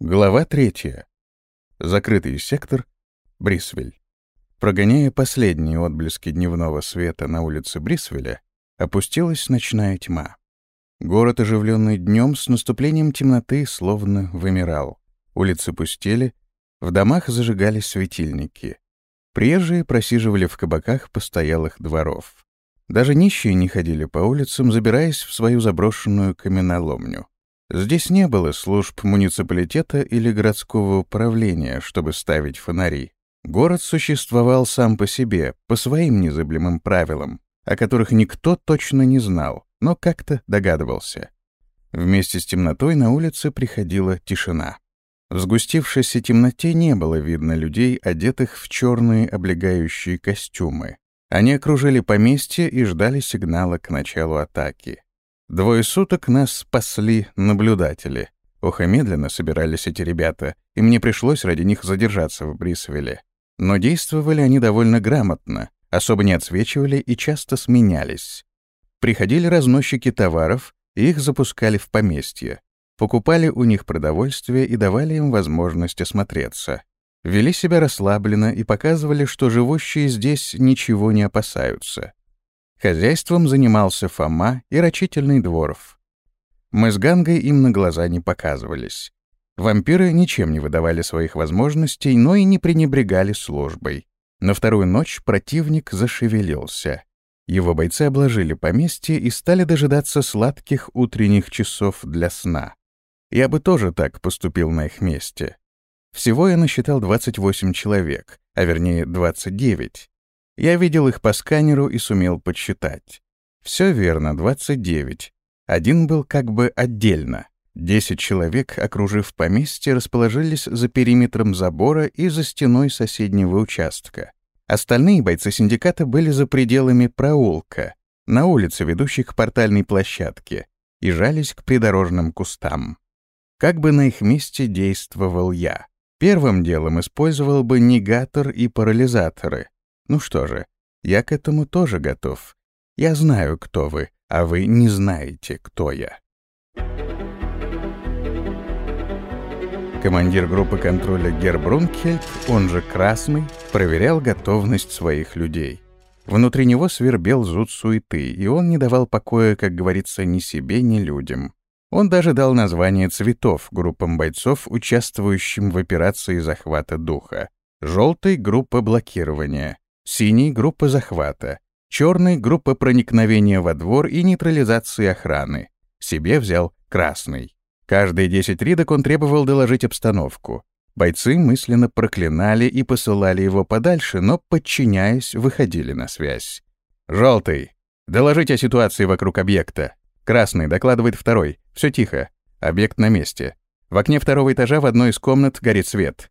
Глава третья. Закрытый сектор. Брисвель. Прогоняя последние отблески дневного света на улице Брисвеля, опустилась ночная тьма. Город, оживленный днем, с наступлением темноты словно вымирал. Улицы пустели, в домах зажигались светильники. Приезжие просиживали в кабаках постоялых дворов. Даже нищие не ходили по улицам, забираясь в свою заброшенную каменоломню. Здесь не было служб муниципалитета или городского управления, чтобы ставить фонари. Город существовал сам по себе, по своим незыблемым правилам, о которых никто точно не знал, но как-то догадывался. Вместе с темнотой на улице приходила тишина. В сгустившейся темноте не было видно людей, одетых в черные облегающие костюмы. Они окружили поместье и ждали сигнала к началу атаки. Двое суток нас спасли наблюдатели. Ох, и медленно собирались эти ребята, и мне пришлось ради них задержаться в Брисвеле. Но действовали они довольно грамотно, особо не отсвечивали и часто сменялись. Приходили разносчики товаров, и их запускали в поместье. Покупали у них продовольствие и давали им возможность осмотреться. Вели себя расслабленно и показывали, что живущие здесь ничего не опасаются. Хозяйством занимался Фома и рачительный Дворов. Мы с Гангой им на глаза не показывались. Вампиры ничем не выдавали своих возможностей, но и не пренебрегали службой. На вторую ночь противник зашевелился. Его бойцы обложили поместье и стали дожидаться сладких утренних часов для сна. Я бы тоже так поступил на их месте. Всего я насчитал 28 человек, а вернее 29. Я видел их по сканеру и сумел подсчитать. Все верно, 29. Один был как бы отдельно. Десять человек, окружив поместье, расположились за периметром забора и за стеной соседнего участка. Остальные бойцы синдиката были за пределами проулка, на улице, ведущей к портальной площадке, и жались к придорожным кустам. Как бы на их месте действовал я? Первым делом использовал бы негатор и парализаторы — ну что же, я к этому тоже готов. Я знаю, кто вы, а вы не знаете, кто я. Командир группы контроля Гербрункельд, он же Красный, проверял готовность своих людей. Внутри него свербел зуд суеты, и он не давал покоя, как говорится, ни себе, ни людям. Он даже дал название цветов группам бойцов, участвующим в операции захвата духа. Желтый — группа блокирования, Синий — группа захвата. Черный — группа проникновения во двор и нейтрализации охраны. Себе взял красный. Каждые 10 ридок он требовал доложить обстановку. Бойцы мысленно проклинали и посылали его подальше, но, подчиняясь, выходили на связь. «Желтый. Доложить о ситуации вокруг объекта. Красный. Докладывает второй. Все тихо. Объект на месте. В окне второго этажа в одной из комнат горит свет.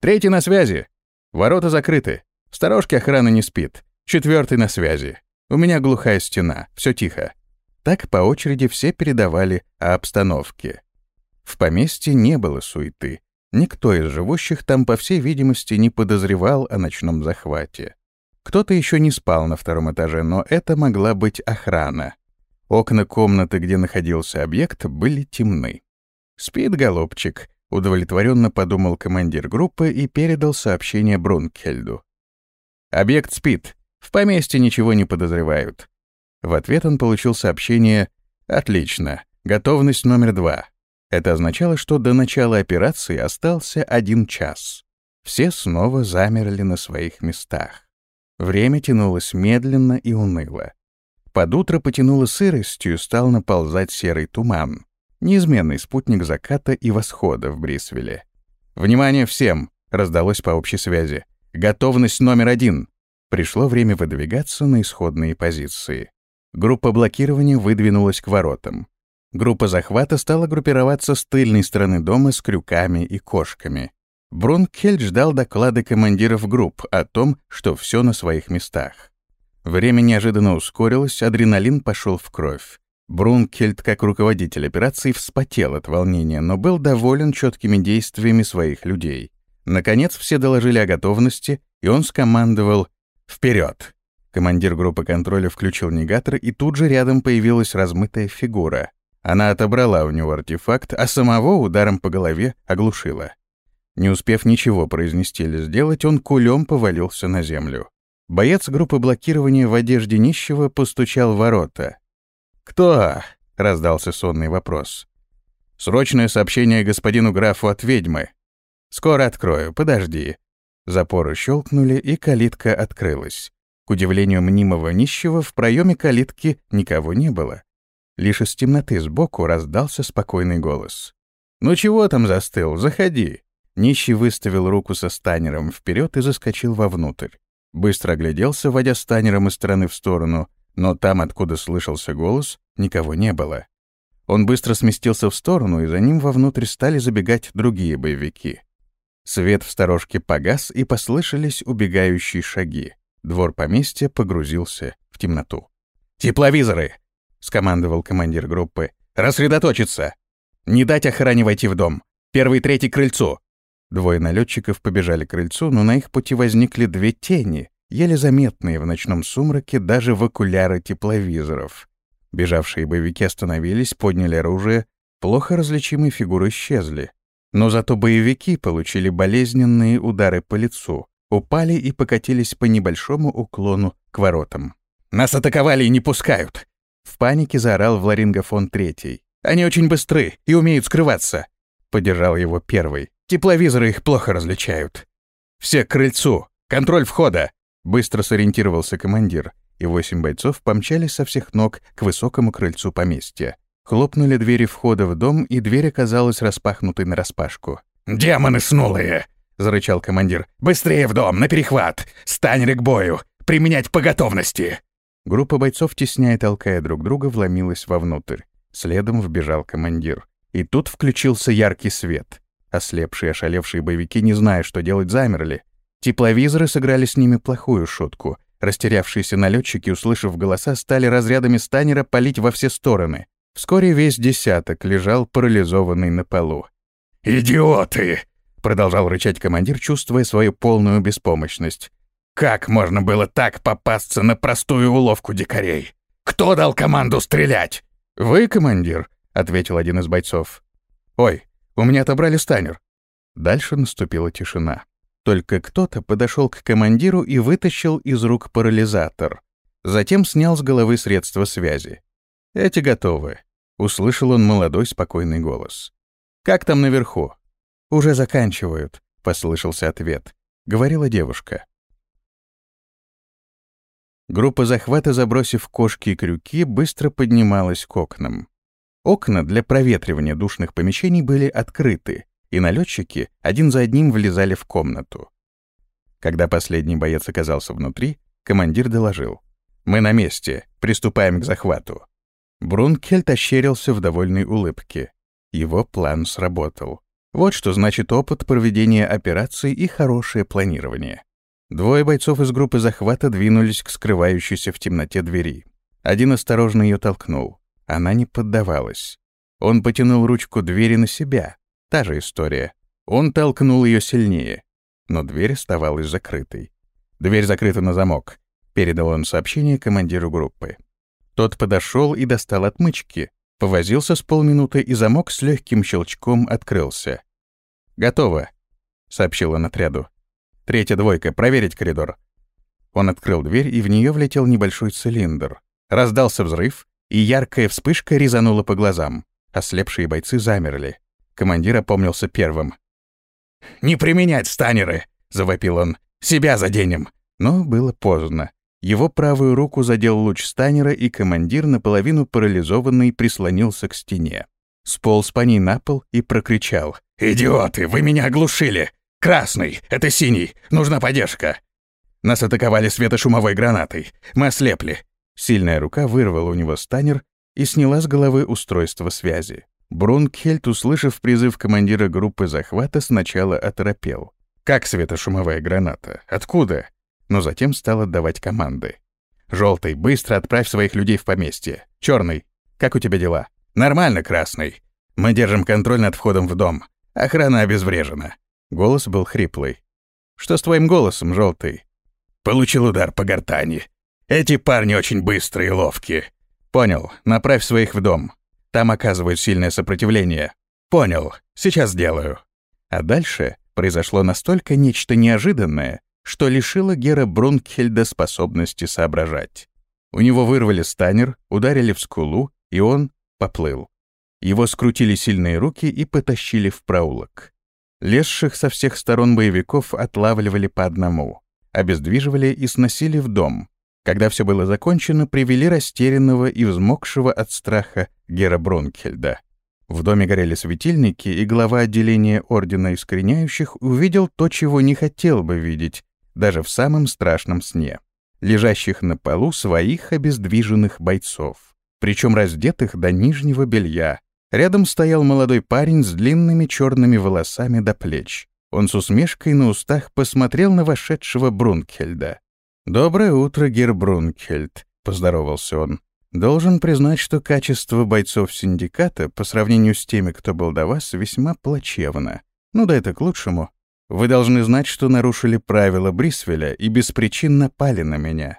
Третий на связи. Ворота закрыты. Сторожки охраны не спит. Четвертый на связи. У меня глухая стена. Все тихо. Так по очереди все передавали о обстановке. В поместье не было суеты. Никто из живущих там, по всей видимости, не подозревал о ночном захвате. Кто-то еще не спал на втором этаже, но это могла быть охрана. Окна комнаты, где находился объект, были темны. «Спит, голубчик», — удовлетворенно подумал командир группы и передал сообщение Брункельду. Объект спит. В поместье ничего не подозревают. В ответ он получил сообщение «Отлично. Готовность номер два». Это означало, что до начала операции остался один час. Все снова замерли на своих местах. Время тянулось медленно и уныло. Под утро потянуло сыростью, стал наползать серый туман. Неизменный спутник заката и восхода в Брисвеле. «Внимание всем!» — раздалось по общей связи. Готовность номер один. Пришло время выдвигаться на исходные позиции. Группа блокирования выдвинулась к воротам. Группа захвата стала группироваться с тыльной стороны дома с крюками и кошками. Брункельд ждал доклады командиров групп о том, что все на своих местах. Время неожиданно ускорилось, адреналин пошел в кровь. Брункельд, как руководитель операции, вспотел от волнения, но был доволен четкими действиями своих людей. Наконец все доложили о готовности, и он скомандовал «Вперед!». Командир группы контроля включил негатор, и тут же рядом появилась размытая фигура. Она отобрала у него артефакт, а самого ударом по голове оглушила. Не успев ничего произнести или сделать, он кулем повалился на землю. Боец группы блокирования в одежде нищего постучал в ворота. «Кто?» — раздался сонный вопрос. «Срочное сообщение господину графу от ведьмы. Скоро открою, подожди». Запоры щелкнули, и калитка открылась. К удивлению мнимого нищего, в проеме калитки никого не было. Лишь из темноты сбоку раздался спокойный голос. «Ну чего там застыл? Заходи!» Нищий выставил руку со станером вперед и заскочил вовнутрь. Быстро огляделся, водя станером из стороны в сторону, но там, откуда слышался голос, никого не было. Он быстро сместился в сторону, и за ним вовнутрь стали забегать другие боевики. Свет в сторожке погас, и послышались убегающие шаги. Двор поместья погрузился в темноту. «Тепловизоры!» — скомандовал командир группы. «Рассредоточиться! Не дать охране войти в дом! Первый третий — крыльцу! Двое налетчиков побежали к крыльцу, но на их пути возникли две тени, еле заметные в ночном сумраке даже в окуляры тепловизоров. Бежавшие боевики остановились, подняли оружие, плохо различимые фигуры исчезли. Но зато боевики получили болезненные удары по лицу, упали и покатились по небольшому уклону к воротам. «Нас атаковали и не пускают!» В панике заорал Вларингофон Третий. «Они очень быстры и умеют скрываться!» Поддержал его первый. Тепловизоры их плохо различают. Все к крыльцу. Контроль входа. Быстро сориентировался командир, и восемь бойцов помчались со всех ног к высокому крыльцу поместья. Хлопнули двери входа в дом, и дверь оказалась распахнутой нараспашку. «Демоны снулые!» — зарычал командир. «Быстрее в дом, на перехват! Стань к бою! Применять по готовности!» Группа бойцов, тесняя и толкая друг друга, вломилась вовнутрь. Следом вбежал командир. И тут включился яркий свет. Ослепшие, ошалевшие боевики, не зная, что делать, замерли. Тепловизоры сыграли с ними плохую шутку. Растерявшиеся налетчики, услышав голоса, стали разрядами станера палить во все стороны. Вскоре весь десяток лежал парализованный на полу. «Идиоты!» — продолжал рычать командир, чувствуя свою полную беспомощность. «Как можно было так попасться на простую уловку дикарей? Кто дал команду стрелять?» «Вы, командир», — ответил один из бойцов. «Ой, у меня отобрали станер». Дальше наступила тишина. Только кто-то подошел к командиру и вытащил из рук парализатор. Затем снял с головы средства связи. «Эти готовы», — услышал он молодой спокойный голос. «Как там наверху?» «Уже заканчивают», — послышался ответ. Говорила девушка. Группа захвата, забросив кошки и крюки, быстро поднималась к окнам. Окна для проветривания душных помещений были открыты, и налетчики один за одним влезали в комнату. Когда последний боец оказался внутри, командир доложил. «Мы на месте, приступаем к захвату». Брункельт ощерился в довольной улыбке. Его план сработал. Вот что значит опыт проведения операций и хорошее планирование. Двое бойцов из группы захвата двинулись к скрывающейся в темноте двери. Один осторожно ее толкнул. Она не поддавалась. Он потянул ручку двери на себя. Та же история. Он толкнул ее сильнее. Но дверь оставалась закрытой. «Дверь закрыта на замок», — передал он сообщение командиру группы. Тот подошел и достал отмычки, повозился с полминуты, и замок с легким щелчком открылся. «Готово», — сообщил он отряду. «Третья двойка, проверить коридор». Он открыл дверь, и в нее влетел небольшой цилиндр. Раздался взрыв, и яркая вспышка резанула по глазам. Ослепшие бойцы замерли. Командир опомнился первым. «Не применять станеры!» — завопил он. «Себя заденем!» Но было поздно. Его правую руку задел луч станера, и командир, наполовину парализованный, прислонился к стене. Сполз по ней на пол и прокричал. «Идиоты, вы меня оглушили! Красный, это синий, нужна поддержка!» Нас атаковали светошумовой гранатой. Мы ослепли. Сильная рука вырвала у него станер и сняла с головы устройство связи. Брункхельд, услышав призыв командира группы захвата, сначала оторопел. «Как светошумовая граната? Откуда?» Но затем стал отдавать команды. «Желтый, быстро отправь своих людей в поместье. Черный, как у тебя дела?» «Нормально, Красный. Мы держим контроль над входом в дом. Охрана обезврежена». Голос был хриплый. «Что с твоим голосом, Желтый?» «Получил удар по гортани. Эти парни очень быстрые и ловкие. Понял, направь своих в дом. Там оказывают сильное сопротивление. Понял, сейчас сделаю. А дальше произошло настолько нечто неожиданное, что лишило Гера Брункхельда способности соображать. У него вырвали станер, ударили в скулу, и он поплыл. Его скрутили сильные руки и потащили в проулок. Лезших со всех сторон боевиков отлавливали по одному, обездвиживали и сносили в дом. Когда все было закончено, привели растерянного и взмокшего от страха Гера Брункхельда. В доме горели светильники, и глава отделения Ордена Искореняющих увидел то, чего не хотел бы видеть, даже в самом страшном сне. Лежащих на полу своих обездвиженных бойцов, причем раздетых до нижнего белья, Рядом стоял молодой парень с длинными черными волосами до плеч. Он с усмешкой на устах посмотрел на вошедшего Брункхельда. «Доброе утро, Гер Брункхельд», — поздоровался он. «Должен признать, что качество бойцов синдиката по сравнению с теми, кто был до вас, весьма плачевно. Ну да это к лучшему. Вы должны знать, что нарушили правила Брисвеля и без причин напали на меня.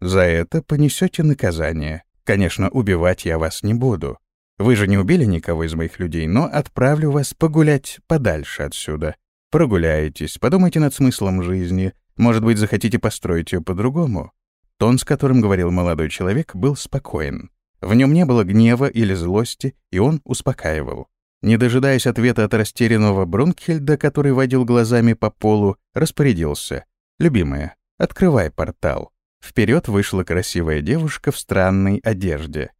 За это понесете наказание. Конечно, убивать я вас не буду. Вы же не убили никого из моих людей, но отправлю вас погулять подальше отсюда. Прогуляетесь, подумайте над смыслом жизни. Может быть, захотите построить ее по-другому. Тон, с которым говорил молодой человек, был спокоен. В нем не было гнева или злости, и он успокаивал. Не дожидаясь ответа от растерянного Брункхельда, который водил глазами по полу, распорядился. «Любимая, открывай портал». Вперед вышла красивая девушка в странной одежде.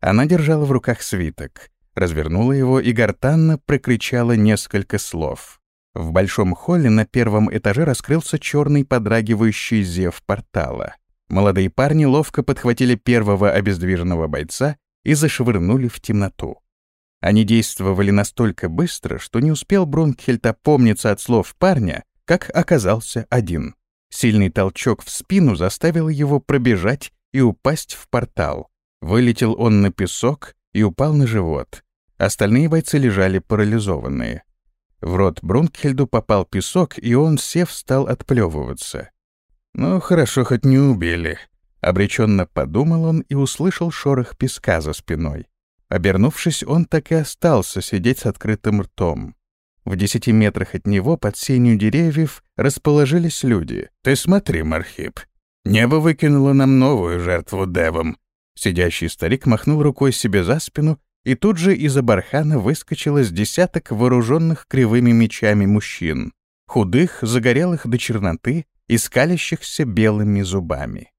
Она держала в руках свиток, развернула его и гортанно прокричала несколько слов. В большом холле на первом этаже раскрылся черный подрагивающий зев портала. Молодые парни ловко подхватили первого обездвиженного бойца и зашвырнули в темноту. Они действовали настолько быстро, что не успел Брункхельд опомниться от слов парня, как оказался один. Сильный толчок в спину заставил его пробежать и упасть в портал. Вылетел он на песок и упал на живот. Остальные бойцы лежали парализованные. В рот Брункхельду попал песок, и он, сев, стал отплевываться. «Ну, хорошо, хоть не убили», — обреченно подумал он и услышал шорох песка за спиной. Обернувшись, он так и остался сидеть с открытым ртом. В десяти метрах от него, под сенью деревьев, расположились люди. «Ты смотри, Мархип, небо выкинуло нам новую жертву девом», Сидящий старик махнул рукой себе за спину, и тут же из-за бархана выскочило с десяток вооруженных кривыми мечами мужчин, худых, загорелых до черноты и скалящихся белыми зубами.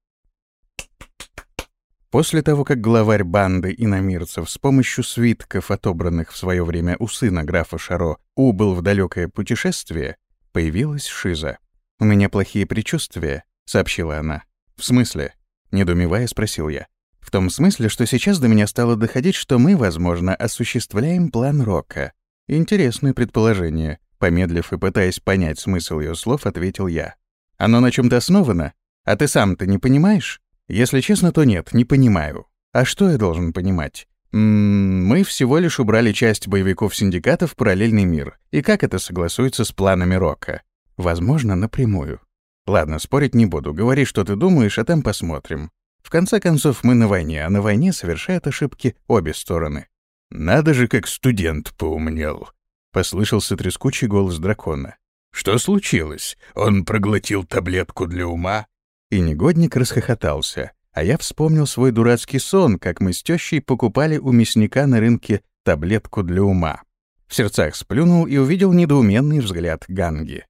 После того, как главарь банды иномирцев с помощью свитков, отобранных в свое время у сына графа Шаро, убыл в далекое путешествие, появилась Шиза. «У меня плохие предчувствия», — сообщила она. «В смысле?» — недоумевая спросил я. В том смысле, что сейчас до меня стало доходить, что мы, возможно, осуществляем план Рока. Интересное предположение. Помедлив и пытаясь понять смысл ее слов, ответил я. Оно на чем то основано? А ты сам-то не понимаешь? Если честно, то нет, не понимаю. А что я должен понимать? М -м, мы всего лишь убрали часть боевиков синдиката в параллельный мир. И как это согласуется с планами Рока? Возможно, напрямую. Ладно, спорить не буду. Говори, что ты думаешь, а там посмотрим. В конце концов, мы на войне, а на войне совершают ошибки обе стороны. «Надо же, как студент поумнел!» — послышался трескучий голос дракона. «Что случилось? Он проглотил таблетку для ума?» И негодник расхохотался, а я вспомнил свой дурацкий сон, как мы с тещей покупали у мясника на рынке таблетку для ума. В сердцах сплюнул и увидел недоуменный взгляд Ганги.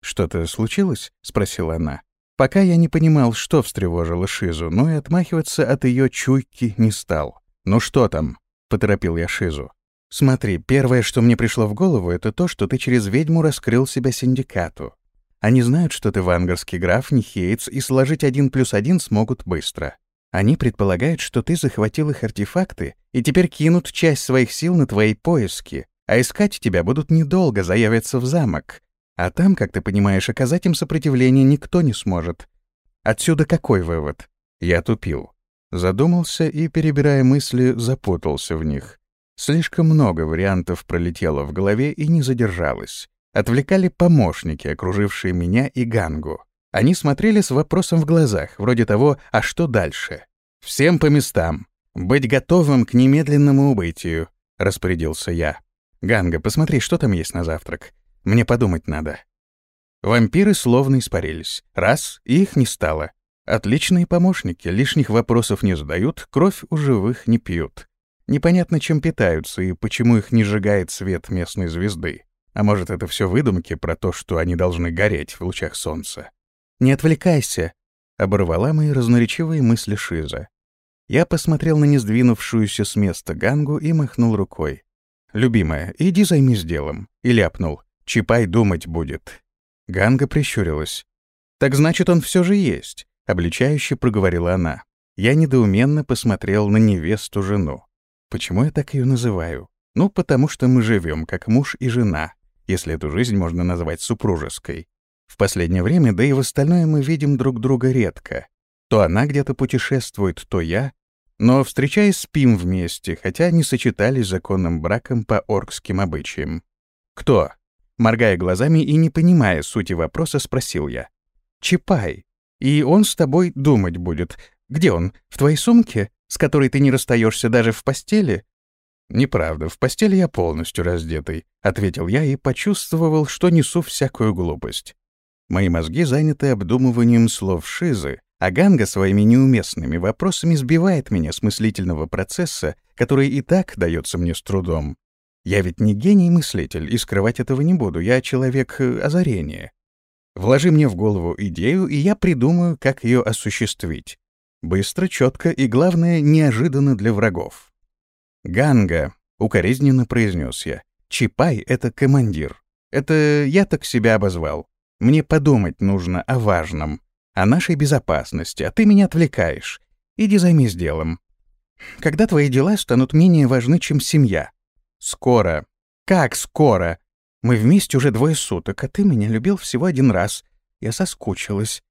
«Что-то случилось?» — спросила она. Пока я не понимал, что встревожило Шизу, но и отмахиваться от ее чуйки не стал. «Ну что там?» — поторопил я Шизу. «Смотри, первое, что мне пришло в голову, это то, что ты через ведьму раскрыл себя синдикату. Они знают, что ты вангарский граф, не хейтс, и сложить один плюс один смогут быстро. Они предполагают, что ты захватил их артефакты и теперь кинут часть своих сил на твои поиски, а искать тебя будут недолго, заявятся в замок, а там, как ты понимаешь, оказать им сопротивление никто не сможет. Отсюда какой вывод? Я тупил. Задумался и, перебирая мысли, запутался в них. Слишком много вариантов пролетело в голове и не задержалось. Отвлекали помощники, окружившие меня и Гангу. Они смотрели с вопросом в глазах, вроде того «А что дальше?». «Всем по местам!» «Быть готовым к немедленному убытию», — распорядился я. «Ганга, посмотри, что там есть на завтрак. Мне подумать надо». Вампиры словно испарились. Раз, и их не стало. Отличные помощники, лишних вопросов не задают, кровь у живых не пьют. Непонятно, чем питаются и почему их не сжигает свет местной звезды. А может, это все выдумки про то, что они должны гореть в лучах солнца. «Не отвлекайся», — оборвала мои разноречивые мысли Шиза. Я посмотрел на несдвинувшуюся с места Гангу и махнул рукой. «Любимая, иди займись делом», и ляпнул. «Чипай думать будет». Ганга прищурилась. «Так значит, он все же есть», — обличающе проговорила она. Я недоуменно посмотрел на невесту-жену. Почему я так ее называю? Ну, потому что мы живем как муж и жена, если эту жизнь можно назвать супружеской. В последнее время, да и в остальное мы видим друг друга редко. То она где-то путешествует, то я. Но, встречаясь, спим вместе, хотя не сочетались законным браком по оркским обычаям. «Кто?» Моргая глазами и не понимая сути вопроса, спросил я. «Чапай. И он с тобой думать будет. Где он? В твоей сумке, с которой ты не расстаешься даже в постели?» «Неправда, в постели я полностью раздетый», — ответил я и почувствовал, что несу всякую глупость. Мои мозги заняты обдумыванием слов Шизы, а Ганга своими неуместными вопросами сбивает меня с мыслительного процесса, который и так дается мне с трудом. Я ведь не гений-мыслитель, и скрывать этого не буду, я человек э, озарения. Вложи мне в голову идею, и я придумаю, как ее осуществить. Быстро, четко и, главное, неожиданно для врагов. «Ганга», — укоризненно произнес я, — «Чипай — это командир. Это я так себя обозвал. Мне подумать нужно о важном, о нашей безопасности, а ты меня отвлекаешь. Иди займись делом. Когда твои дела станут менее важны, чем семья, «Скоро». «Как скоро? Мы вместе уже двое суток, а ты меня любил всего один раз. Я соскучилась».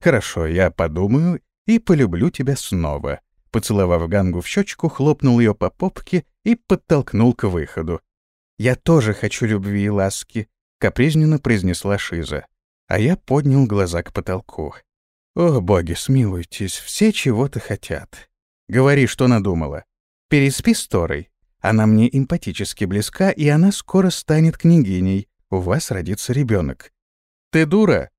«Хорошо, я подумаю и полюблю тебя снова». Поцеловав Гангу в щечку, хлопнул ее по попке и подтолкнул к выходу. «Я тоже хочу любви и ласки», — капризненно произнесла Шиза. А я поднял глаза к потолку. «О, боги, смилуйтесь, все чего-то хотят. Говори, что надумала. Переспи с Торой. Она мне эмпатически близка, и она скоро станет княгиней. У вас родится ребенок. Ты дура?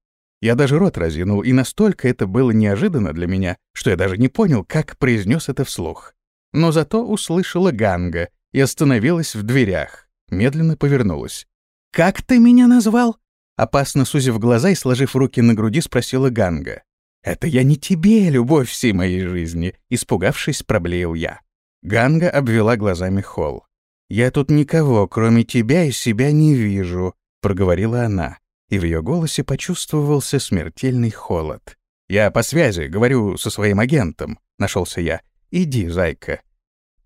Я даже рот разинул, и настолько это было неожиданно для меня, что я даже не понял, как произнес это вслух. Но зато услышала Ганга и остановилась в дверях. Медленно повернулась. «Как ты меня назвал?» Опасно сузив глаза и сложив руки на груди, спросила Ганга. «Это я не тебе, любовь всей моей жизни», — испугавшись, проблеял я. Ганга обвела глазами холл. «Я тут никого, кроме тебя и себя, не вижу», — проговорила она, и в ее голосе почувствовался смертельный холод. «Я по связи, говорю со своим агентом», — нашелся я. «Иди, зайка».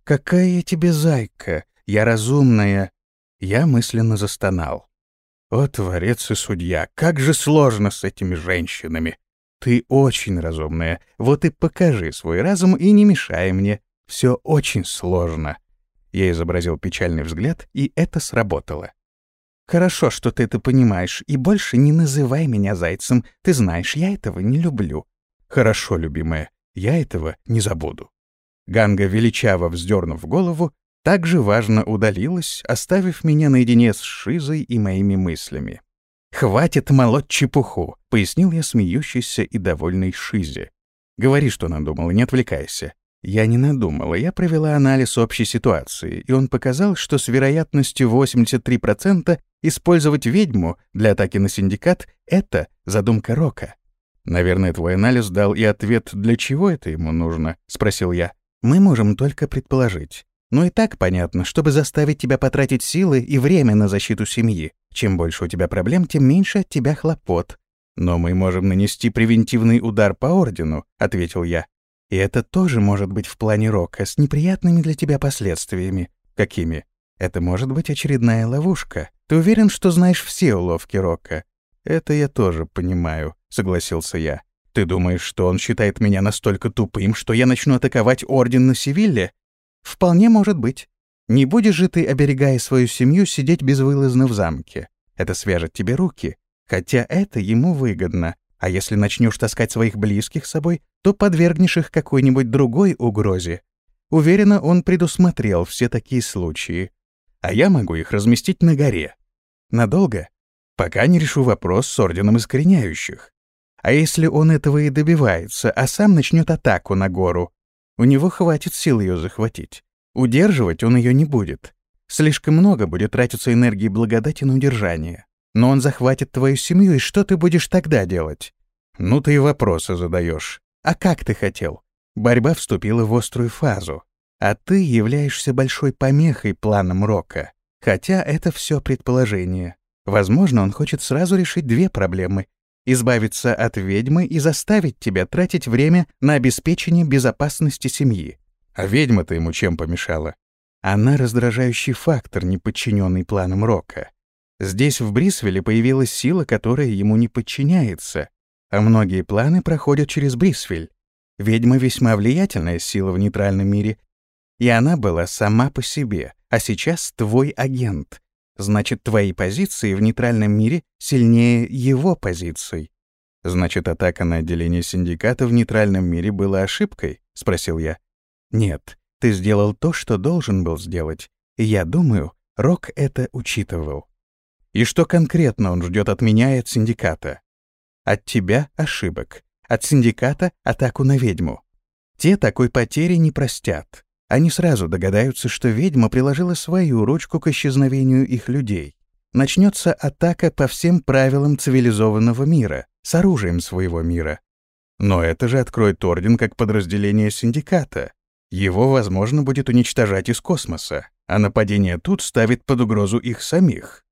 «Какая я тебе зайка? Я разумная». Я мысленно застонал. «О, творец и судья, как же сложно с этими женщинами! Ты очень разумная, вот и покажи свой разум и не мешай мне, все очень сложно. Я изобразил печальный взгляд, и это сработало. «Хорошо, что ты это понимаешь, и больше не называй меня зайцем. Ты знаешь, я этого не люблю». «Хорошо, любимая, я этого не забуду». Ганга, величаво вздернув голову, также важно удалилась, оставив меня наедине с Шизой и моими мыслями. «Хватит молоть чепуху», — пояснил я смеющейся и довольной Шизе. «Говори, что надумал, не отвлекайся. Я не надумала, я провела анализ общей ситуации, и он показал, что с вероятностью 83% использовать ведьму для атаки на синдикат — это задумка Рока. «Наверное, твой анализ дал и ответ, для чего это ему нужно?» — спросил я. «Мы можем только предположить. Но и так понятно, чтобы заставить тебя потратить силы и время на защиту семьи. Чем больше у тебя проблем, тем меньше от тебя хлопот. Но мы можем нанести превентивный удар по Ордену», — ответил я. И это тоже может быть в плане рока с неприятными для тебя последствиями. Какими? Это может быть очередная ловушка. Ты уверен, что знаешь все уловки рока? Это я тоже понимаю, согласился я. Ты думаешь, что он считает меня настолько тупым, что я начну атаковать Орден на Севилле? Вполне может быть. Не будешь же ты, оберегая свою семью, сидеть безвылазно в замке. Это свяжет тебе руки. Хотя это ему выгодно. А если начнешь таскать своих близких с собой, то подвергнешь их какой-нибудь другой угрозе. Уверена, он предусмотрел все такие случаи. А я могу их разместить на горе. Надолго? Пока не решу вопрос с Орденом Искореняющих. А если он этого и добивается, а сам начнет атаку на гору, у него хватит сил ее захватить. Удерживать он ее не будет. Слишком много будет тратиться энергии благодати на удержание. Но он захватит твою семью, и что ты будешь тогда делать? Ну ты и вопросы задаешь. А как ты хотел? Борьба вступила в острую фазу. А ты являешься большой помехой планам Рока. Хотя это все предположение. Возможно, он хочет сразу решить две проблемы. Избавиться от ведьмы и заставить тебя тратить время на обеспечение безопасности семьи. А ведьма-то ему чем помешала? Она раздражающий фактор, не подчиненный планам Рока. Здесь, в Брисвеле, появилась сила, которая ему не подчиняется, а многие планы проходят через Брисвель. Ведьма весьма влиятельная сила в нейтральном мире, и она была сама по себе, а сейчас твой агент. Значит, твои позиции в нейтральном мире сильнее его позиций. Значит, атака на отделение синдиката в нейтральном мире была ошибкой? Спросил я. Нет, ты сделал то, что должен был сделать. И я думаю, Рок это учитывал. И что конкретно он ждет от меня и от синдиката? От тебя — ошибок. От синдиката — атаку на ведьму. Те такой потери не простят. Они сразу догадаются, что ведьма приложила свою ручку к исчезновению их людей. Начнется атака по всем правилам цивилизованного мира, с оружием своего мира. Но это же откроет Орден как подразделение синдиката. Его возможно будет уничтожать из космоса, а нападение тут ставит под угрозу их самих.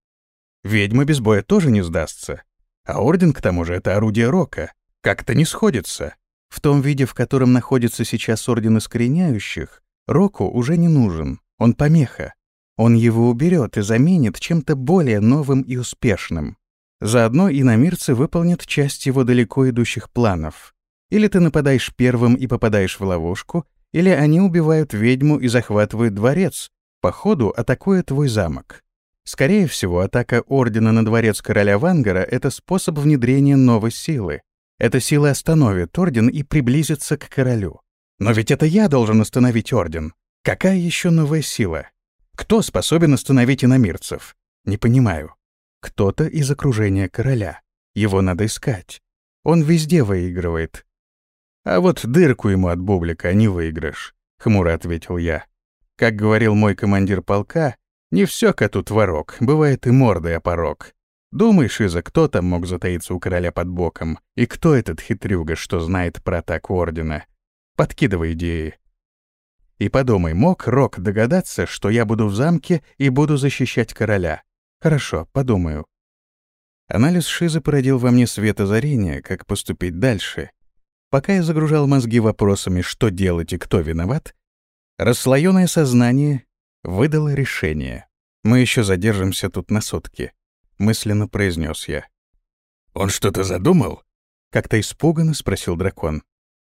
Ведьма без боя тоже не сдастся. А Орден, к тому же, это орудие Рока. Как-то не сходится. В том виде, в котором находится сейчас Орден Искореняющих, Року уже не нужен. Он помеха. Он его уберет и заменит чем-то более новым и успешным. Заодно и намирцы выполнят часть его далеко идущих планов. Или ты нападаешь первым и попадаешь в ловушку, или они убивают ведьму и захватывают дворец, по ходу атакуя твой замок. Скорее всего, атака Ордена на дворец короля Вангара — это способ внедрения новой силы. Эта сила остановит Орден и приблизится к королю. Но ведь это я должен остановить Орден. Какая еще новая сила? Кто способен остановить иномирцев? Не понимаю. Кто-то из окружения короля. Его надо искать. Он везде выигрывает. А вот дырку ему от бублика не выигрышь, — хмуро ответил я. Как говорил мой командир полка, не все коту творог, бывает и мордой о порог. Думаешь, из-за кто там мог затаиться у короля под боком? И кто этот хитрюга, что знает про атаку Ордена? Подкидывай идеи. И подумай, мог Рок догадаться, что я буду в замке и буду защищать короля? Хорошо, подумаю. Анализ Шизы породил во мне светозарение, как поступить дальше. Пока я загружал мозги вопросами, что делать и кто виноват, расслоенное сознание выдало решение. «Мы еще задержимся тут на сутки», — мысленно произнес я. «Он что-то задумал?» — как-то испуганно спросил дракон.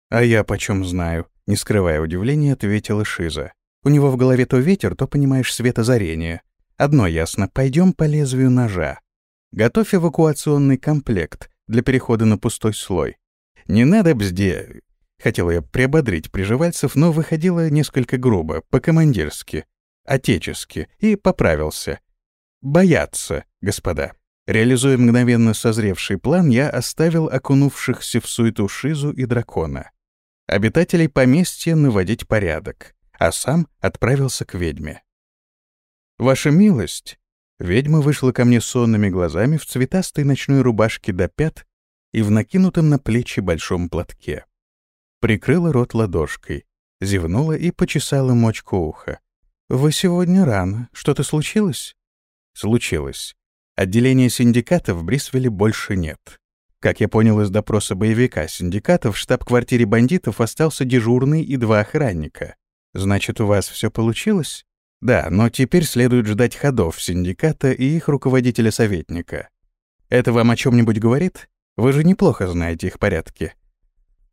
«А я почем знаю?» — не скрывая удивления, ответила Шиза. «У него в голове то ветер, то, понимаешь, светозарение. Одно ясно — пойдем по лезвию ножа. Готовь эвакуационный комплект для перехода на пустой слой. «Не надо бзде...» Хотел я приободрить приживальцев, но выходило несколько грубо, по-командирски, отечески, и поправился. «Бояться, господа». Реализуя мгновенно созревший план, я оставил окунувшихся в суету Шизу и дракона. Обитателей поместья наводить порядок, а сам отправился к ведьме. «Ваша милость!» Ведьма вышла ко мне сонными глазами в цветастой ночной рубашке до пят и в накинутом на плечи большом платке. Прикрыла рот ладошкой, зевнула и почесала мочку уха. «Вы сегодня рано. Что-то случилось?» «Случилось. Отделения синдиката в Брисвеле больше нет. Как я понял из допроса боевика синдиката, в штаб-квартире бандитов остался дежурный и два охранника. Значит, у вас все получилось? Да, но теперь следует ждать ходов синдиката и их руководителя-советника. Это вам о чем нибудь говорит? Вы же неплохо знаете их порядки.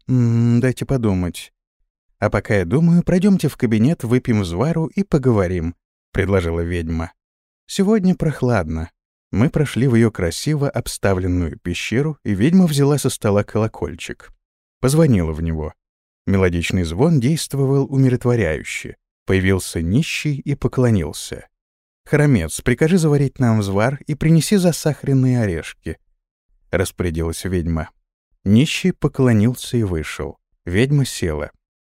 М дайте подумать. А пока я думаю, пройдемте в кабинет, выпьем взвару и поговорим, предложила ведьма. Сегодня прохладно. Мы прошли в ее красиво обставленную пещеру, и ведьма взяла со стола колокольчик. Позвонила в него. Мелодичный звон действовал умиротворяюще. Появился нищий и поклонился. «Хромец, прикажи заварить нам взвар и принеси засахаренные орешки», — распорядилась ведьма. Нищий поклонился и вышел. Ведьма села.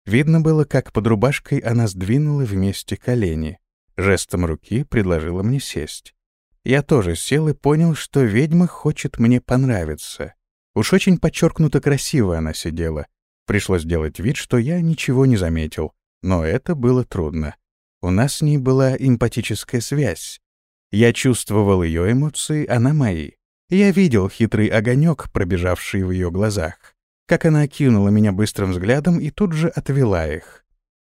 Видно было, как под рубашкой она сдвинула вместе колени. Жестом руки предложила мне сесть. Я тоже сел и понял, что ведьма хочет мне понравиться. Уж очень подчеркнуто красиво она сидела. Пришлось делать вид, что я ничего не заметил. Но это было трудно. У нас с ней была эмпатическая связь. Я чувствовал ее эмоции, она мои. Я видел хитрый огонек, пробежавший в ее глазах. Как она окинула меня быстрым взглядом и тут же отвела их.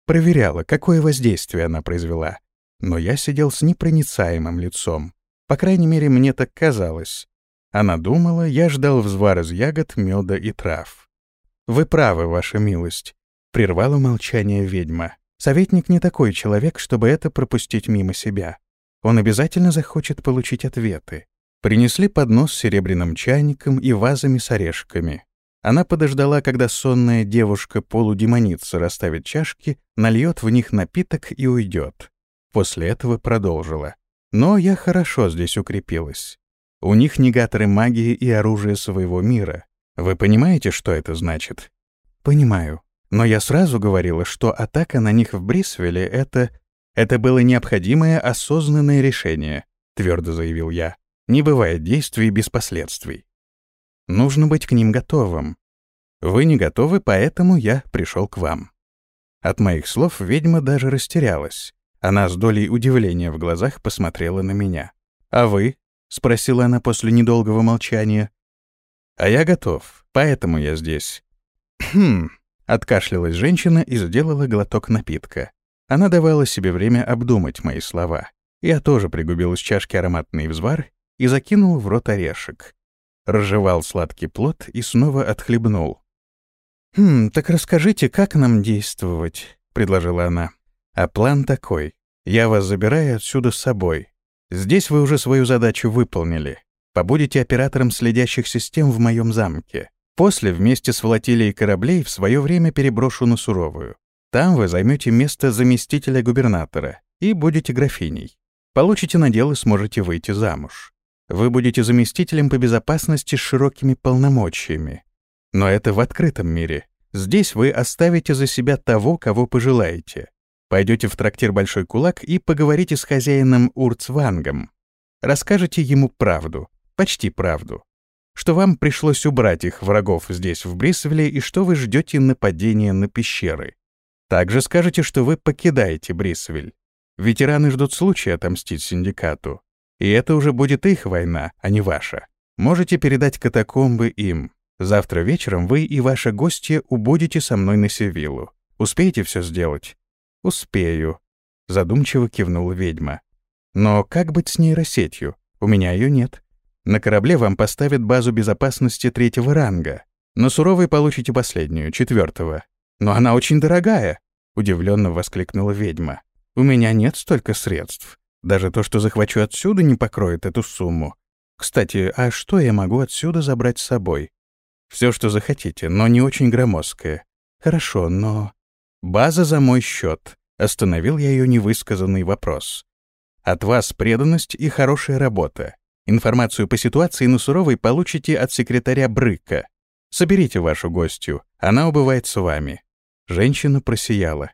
Проверяла, какое воздействие она произвела. Но я сидел с непроницаемым лицом. По крайней мере, мне так казалось. Она думала, я ждал взвар из ягод, меда и трав. «Вы правы, ваша милость», — прервала молчание ведьма. «Советник не такой человек, чтобы это пропустить мимо себя. Он обязательно захочет получить ответы». Принесли поднос с серебряным чайником и вазами с орешками. Она подождала, когда сонная девушка-полудемоница расставит чашки, нальет в них напиток и уйдет. После этого продолжила. Но я хорошо здесь укрепилась. У них негаторы магии и оружие своего мира. Вы понимаете, что это значит? Понимаю. Но я сразу говорила, что атака на них в Брисвеле — это... Это было необходимое осознанное решение, твердо заявил я. Не бывает действий без последствий. Нужно быть к ним готовым. Вы не готовы, поэтому я пришел к вам. От моих слов ведьма даже растерялась. Она с долей удивления в глазах посмотрела на меня. «А вы?» — спросила она после недолгого молчания. «А я готов, поэтому я здесь». «Хм...» — откашлялась женщина и сделала глоток напитка. Она давала себе время обдумать мои слова. Я тоже пригубил из чашки ароматный взвар и закинул в рот орешек. Разжевал сладкий плод и снова отхлебнул. «Хм, так расскажите, как нам действовать?» — предложила она. А план такой. Я вас забираю отсюда с собой. Здесь вы уже свою задачу выполнили. Побудете оператором следящих систем в моем замке. После вместе с флотилией кораблей в свое время переброшу на Суровую. Там вы займете место заместителя губернатора и будете графиней. Получите надел и сможете выйти замуж. Вы будете заместителем по безопасности с широкими полномочиями. Но это в открытом мире. Здесь вы оставите за себя того, кого пожелаете. Пойдете в трактир «Большой кулак» и поговорите с хозяином Урцвангом. Расскажете ему правду, почти правду. Что вам пришлось убрать их врагов здесь, в Брисвеле, и что вы ждете нападения на пещеры. Также скажете, что вы покидаете Брисвель. Ветераны ждут случая отомстить синдикату. И это уже будет их война, а не ваша. Можете передать катакомбы им. Завтра вечером вы и ваши гости убудете со мной на Севиллу. Успеете все сделать? «Успею», — задумчиво кивнула ведьма. «Но как быть с нейросетью? У меня ее нет. На корабле вам поставят базу безопасности третьего ранга. На суровой получите последнюю, четвертого. Но она очень дорогая», — удивленно воскликнула ведьма. «У меня нет столько средств. Даже то, что захвачу отсюда, не покроет эту сумму. Кстати, а что я могу отсюда забрать с собой? Все, что захотите, но не очень громоздкое. Хорошо, но... База за мой счет. Остановил я ее невысказанный вопрос. От вас преданность и хорошая работа. Информацию по ситуации на Суровой получите от секретаря Брыка. Соберите вашу гостью, она убывает с вами. Женщина просияла.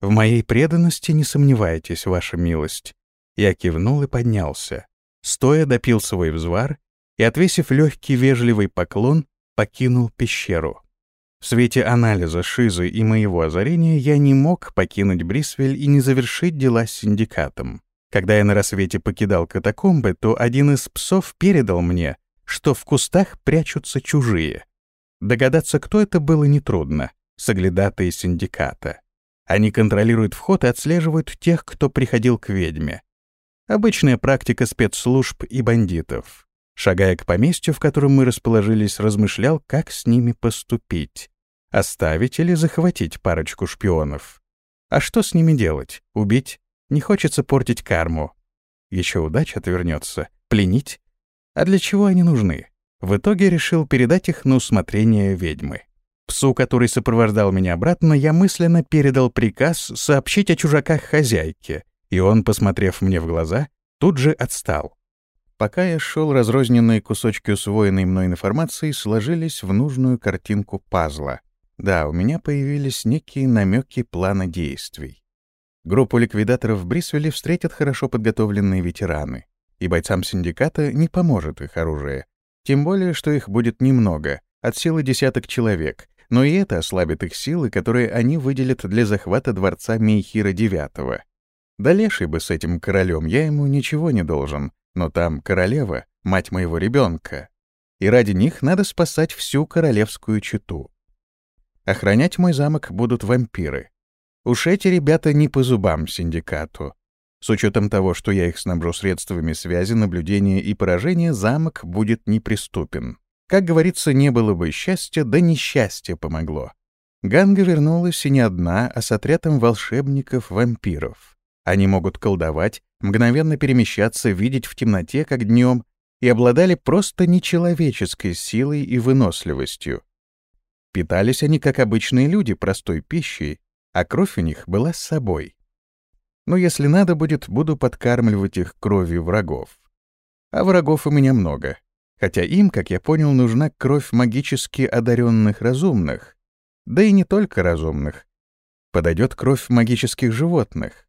В моей преданности не сомневайтесь, ваша милость. Я кивнул и поднялся. Стоя допил свой взвар и, отвесив легкий вежливый поклон, покинул пещеру. В свете анализа Шизы и моего озарения я не мог покинуть Брисвель и не завершить дела с синдикатом. Когда я на рассвете покидал катакомбы, то один из псов передал мне, что в кустах прячутся чужие. Догадаться, кто это, было нетрудно. Соглядатые синдиката. Они контролируют вход и отслеживают тех, кто приходил к ведьме. Обычная практика спецслужб и бандитов. Шагая к поместью, в котором мы расположились, размышлял, как с ними поступить. Оставить или захватить парочку шпионов? А что с ними делать? Убить? Не хочется портить карму. Еще удача отвернется. Пленить? А для чего они нужны? В итоге решил передать их на усмотрение ведьмы. Псу, который сопровождал меня обратно, я мысленно передал приказ сообщить о чужаках хозяйке, и он, посмотрев мне в глаза, тут же отстал. Пока я шел, разрозненные кусочки усвоенной мной информации сложились в нужную картинку пазла. Да, у меня появились некие намеки плана действий. Группу ликвидаторов в Брисвеле встретят хорошо подготовленные ветераны, и бойцам синдиката не поможет их оружие. Тем более, что их будет немного, от силы десяток человек, но и это ослабит их силы, которые они выделят для захвата дворца Мейхира IX. Да леший бы с этим королем, я ему ничего не должен, но там королева, мать моего ребенка, и ради них надо спасать всю королевскую чету. Охранять мой замок будут вампиры. Уж эти ребята не по зубам синдикату. С учетом того, что я их снабжу средствами связи, наблюдения и поражения, замок будет неприступен. Как говорится, не было бы счастья, да несчастье помогло. Ганга вернулась и не одна, а с отрядом волшебников-вампиров. Они могут колдовать, мгновенно перемещаться, видеть в темноте, как днем, и обладали просто нечеловеческой силой и выносливостью. Питались они, как обычные люди, простой пищей, а кровь у них была с собой. Но если надо будет, буду подкармливать их кровью врагов. А врагов у меня много. Хотя им, как я понял, нужна кровь магически одаренных разумных. Да и не только разумных. Подойдет кровь магических животных.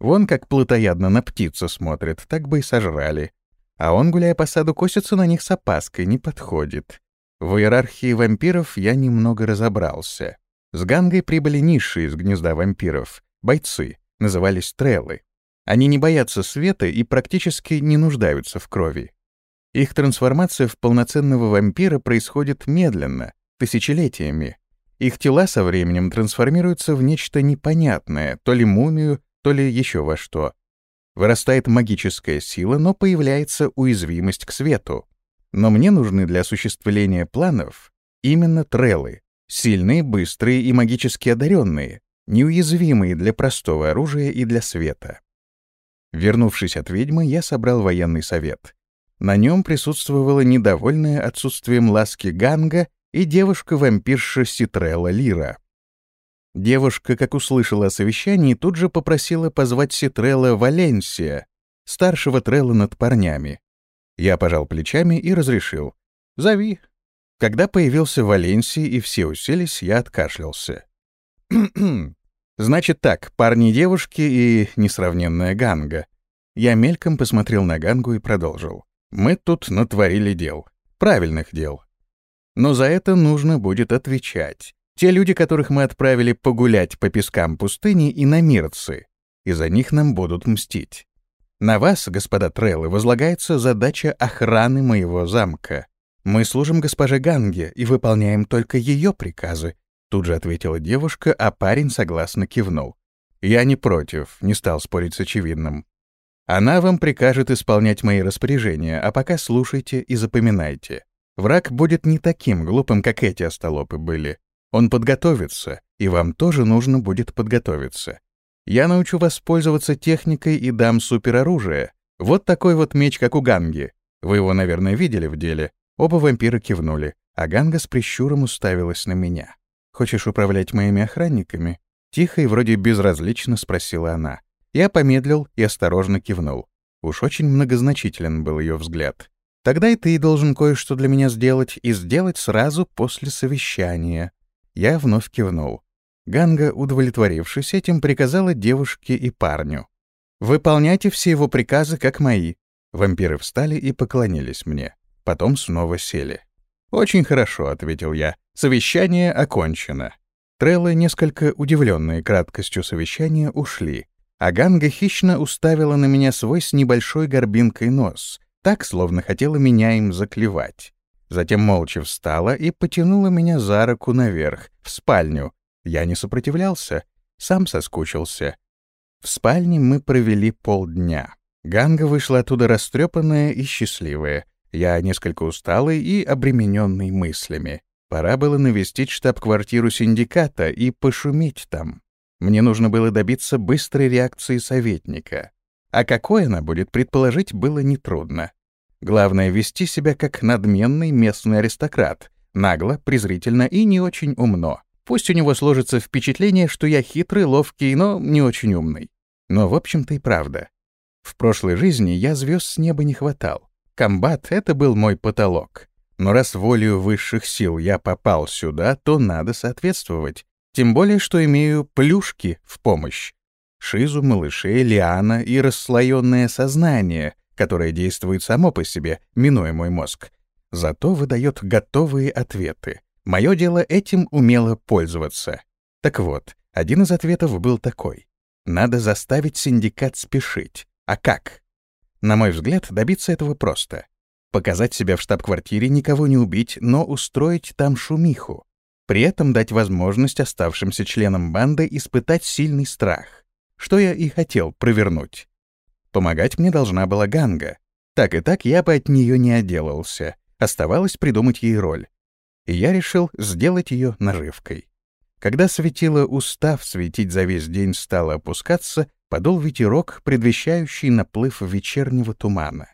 Вон как плотоядно на птицу смотрит, так бы и сожрали. А он, гуляя по саду, косится на них с опаской, не подходит. В иерархии вампиров я немного разобрался. С Гангой прибыли низшие из гнезда вампиров, бойцы, назывались треллы. Они не боятся света и практически не нуждаются в крови. Их трансформация в полноценного вампира происходит медленно, тысячелетиями. Их тела со временем трансформируются в нечто непонятное, то ли мумию, то ли еще во что. Вырастает магическая сила, но появляется уязвимость к свету. Но мне нужны для осуществления планов именно треллы, сильные, быстрые и магически одаренные, неуязвимые для простого оружия и для света. Вернувшись от ведьмы, я собрал военный совет. На нем присутствовала недовольная отсутствием ласки Ганга и девушка-вампирша Ситрелла Лира. Девушка, как услышала о совещании, тут же попросила позвать Ситрелла Валенсия, старшего Трелла над парнями. Я пожал плечами и разрешил. «Зови». Когда появился Валенсий и все уселись, я откашлялся. «Значит так, парни девушки и несравненная Ганга». Я мельком посмотрел на Гангу и продолжил. Мы тут натворили дел. Правильных дел. Но за это нужно будет отвечать. Те люди, которых мы отправили погулять по пескам пустыни, и намирцы, и за них нам будут мстить. На вас, господа Треллы, возлагается задача охраны моего замка. Мы служим госпоже Ганге и выполняем только ее приказы. Тут же ответила девушка, а парень согласно кивнул. Я не против, не стал спорить с очевидным. Она вам прикажет исполнять мои распоряжения, а пока слушайте и запоминайте. Враг будет не таким глупым, как эти остолопы были. Он подготовится, и вам тоже нужно будет подготовиться. Я научу вас пользоваться техникой и дам супероружие. Вот такой вот меч, как у Ганги. Вы его, наверное, видели в деле. Оба вампира кивнули, а Ганга с прищуром уставилась на меня. «Хочешь управлять моими охранниками?» Тихо и вроде безразлично спросила она. Я помедлил и осторожно кивнул. Уж очень многозначителен был ее взгляд. «Тогда и ты должен кое-что для меня сделать, и сделать сразу после совещания». Я вновь кивнул. Ганга, удовлетворившись этим, приказала девушке и парню. «Выполняйте все его приказы, как мои». Вампиры встали и поклонились мне. Потом снова сели. «Очень хорошо», — ответил я. «Совещание окончено». Треллы, несколько удивленные краткостью совещания, ушли, а Ганга хищно уставила на меня свой с небольшой горбинкой нос, так, словно хотела меня им заклевать. Затем молча встала и потянула меня за руку наверх, в спальню. Я не сопротивлялся, сам соскучился. В спальне мы провели полдня. Ганга вышла оттуда растрепанная и счастливая. Я несколько усталый и обремененный мыслями. Пора было навестить штаб-квартиру синдиката и пошуметь там. Мне нужно было добиться быстрой реакции советника. А какой она будет предположить, было нетрудно. Главное — вести себя как надменный местный аристократ, Нагло, презрительно и не очень умно. Пусть у него сложится впечатление, что я хитрый, ловкий, но не очень умный. Но, в общем-то, и правда. В прошлой жизни я звезд с неба не хватал. Комбат — это был мой потолок. Но раз волею высших сил я попал сюда, то надо соответствовать. Тем более, что имею плюшки в помощь. Шизу, малышей, лиана и расслоенное сознание, которое действует само по себе, минуя мой мозг. Зато выдает готовые ответы. Мое дело этим умело пользоваться. Так вот, один из ответов был такой. Надо заставить синдикат спешить. А как? На мой взгляд, добиться этого просто. Показать себя в штаб-квартире, никого не убить, но устроить там шумиху. При этом дать возможность оставшимся членам банды испытать сильный страх. Что я и хотел провернуть. Помогать мне должна была Ганга. Так и так я бы от нее не отделался. Оставалось придумать ей роль. И я решил сделать ее наживкой. Когда светило, устав светить за весь день, стало опускаться, подул ветерок, предвещающий наплыв вечернего тумана.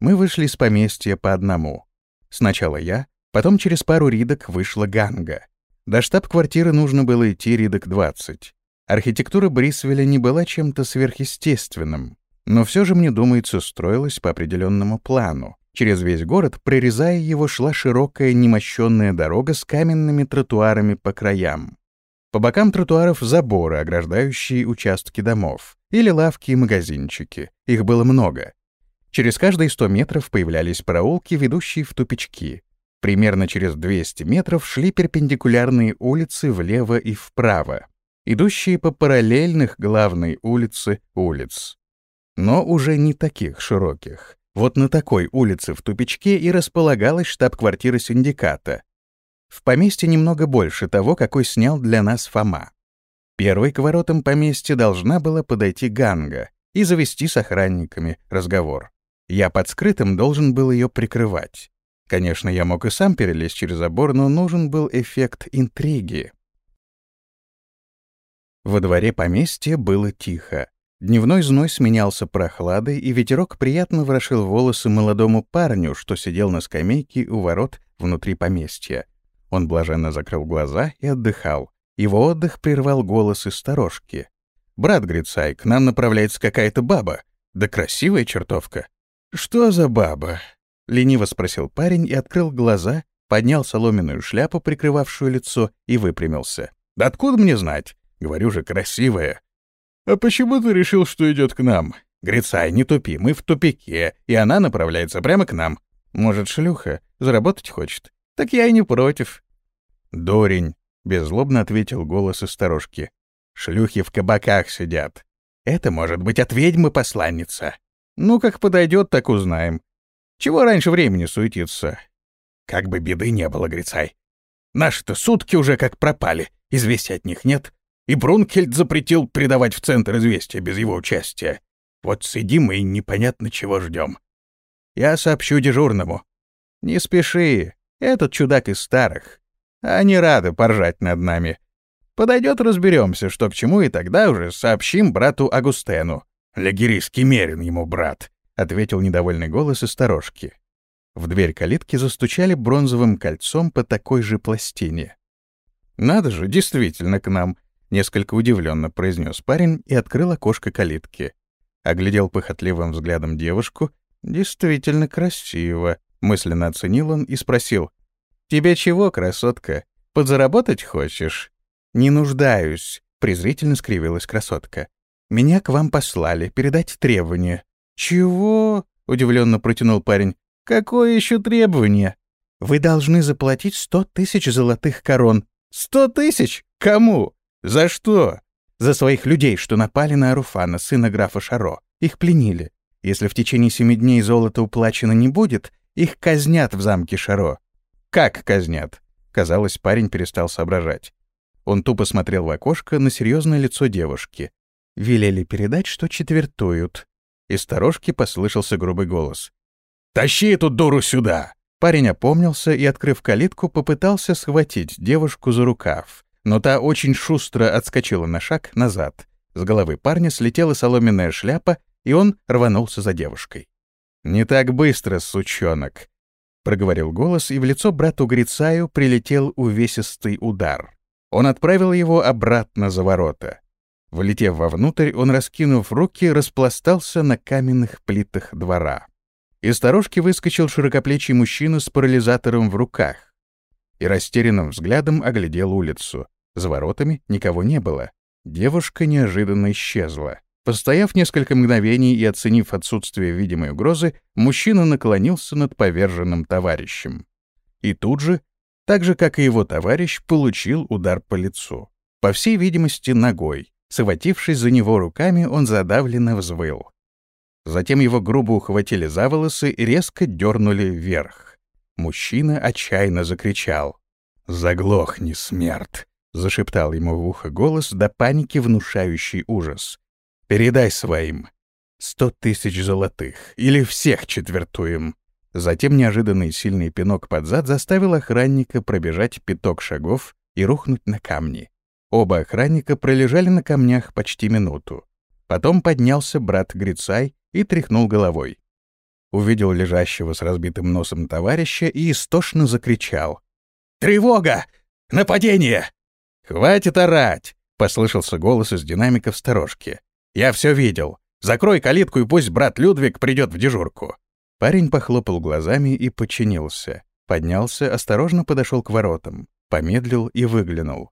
Мы вышли из поместья по одному. Сначала я, потом через пару ридок вышла Ганга. До штаб-квартиры нужно было идти ридок 20. Архитектура Брисвеля не была чем-то сверхъестественным, но все же, мне думается, строилась по определенному плану. Через весь город, прорезая его, шла широкая немощенная дорога с каменными тротуарами по краям. По бокам тротуаров заборы, ограждающие участки домов, или лавки и магазинчики. Их было много. Через каждые 100 метров появлялись проулки, ведущие в тупички. Примерно через 200 метров шли перпендикулярные улицы влево и вправо идущие по параллельных главной улице улиц. Но уже не таких широких. Вот на такой улице в тупичке и располагалась штаб-квартира синдиката. В поместье немного больше того, какой снял для нас Фома. Первой к воротам поместья должна была подойти Ганга и завести с охранниками разговор. Я под скрытым должен был ее прикрывать. Конечно, я мог и сам перелезть через забор, но нужен был эффект интриги. Во дворе поместья было тихо. Дневной зной сменялся прохладой, и ветерок приятно ворошил волосы молодому парню, что сидел на скамейке у ворот внутри поместья. Он блаженно закрыл глаза и отдыхал. Его отдых прервал голос из сторожки. «Брат Грицай, к нам направляется какая-то баба. Да красивая чертовка». «Что за баба?» — лениво спросил парень и открыл глаза, поднял соломенную шляпу, прикрывавшую лицо, и выпрямился. «Да откуда мне знать? Говорю же, красивая. А почему ты решил, что идет к нам? Грицай, не тупи, мы в тупике, и она направляется прямо к нам. Может, шлюха, заработать хочет? Так я и не против. Дурень, беззлобно ответил голос из сторожки. Шлюхи в кабаках сидят. Это может быть от ведьмы посланница. Ну, как подойдет, так узнаем. Чего раньше времени суетиться? Как бы беды не было, Грицай. Наши-то сутки уже как пропали, известий от них нет. И Брункельд запретил передавать в центр известия без его участия. Вот сидим и непонятно чего ждем. Я сообщу дежурному. Не спеши, этот чудак из старых. Они рады поржать над нами. Подойдет, разберемся, что к чему, и тогда уже сообщим брату Агустену. Легерийский мерин ему, брат, — ответил недовольный голос из сторожки. В дверь калитки застучали бронзовым кольцом по такой же пластине. «Надо же, действительно к нам», Несколько удивленно произнес парень и открыл окошко калитки. Оглядел похотливым взглядом девушку. «Действительно красиво», — мысленно оценил он и спросил. «Тебе чего, красотка? Подзаработать хочешь?» «Не нуждаюсь», — презрительно скривилась красотка. «Меня к вам послали, передать требования». «Чего?» — удивленно протянул парень. «Какое еще требование?» «Вы должны заплатить сто тысяч золотых корон». «Сто тысяч? Кому?» «За что?» «За своих людей, что напали на Аруфана, сына графа Шаро. Их пленили. Если в течение семи дней золото уплачено не будет, их казнят в замке Шаро». «Как казнят?» Казалось, парень перестал соображать. Он тупо смотрел в окошко на серьезное лицо девушки. Велели передать, что четвертуют. Из сторожки послышался грубый голос. «Тащи эту дуру сюда!» Парень опомнился и, открыв калитку, попытался схватить девушку за рукав но та очень шустро отскочила на шаг назад. С головы парня слетела соломенная шляпа, и он рванулся за девушкой. «Не так быстро, сучонок!» — проговорил голос, и в лицо брату Грицаю прилетел увесистый удар. Он отправил его обратно за ворота. Влетев вовнутрь, он, раскинув руки, распластался на каменных плитах двора. Из сторожки выскочил широкоплечий мужчина с парализатором в руках и растерянным взглядом оглядел улицу. За воротами никого не было. Девушка неожиданно исчезла. Постояв несколько мгновений и оценив отсутствие видимой угрозы, мужчина наклонился над поверженным товарищем. И тут же, так же, как и его товарищ, получил удар по лицу. По всей видимости, ногой. Схватившись за него руками, он задавленно взвыл. Затем его грубо ухватили за волосы и резко дернули вверх. Мужчина отчаянно закричал. «Заглохни, смерть!» — зашептал ему в ухо голос до паники внушающий ужас. Передай своим. Сто тысяч золотых. Или всех четвертуем». Затем неожиданный сильный пинок под зад заставил охранника пробежать пяток шагов и рухнуть на камни. Оба охранника пролежали на камнях почти минуту. Потом поднялся брат Грицай и тряхнул головой. Увидел лежащего с разбитым носом товарища и истошно закричал. «Тревога! Нападение!» «Хватит орать!» — послышался голос из динамика в сторожке. Я все видел. Закрой калитку, и пусть брат Людвиг придет в дежурку». Парень похлопал глазами и подчинился. Поднялся, осторожно подошел к воротам, помедлил и выглянул.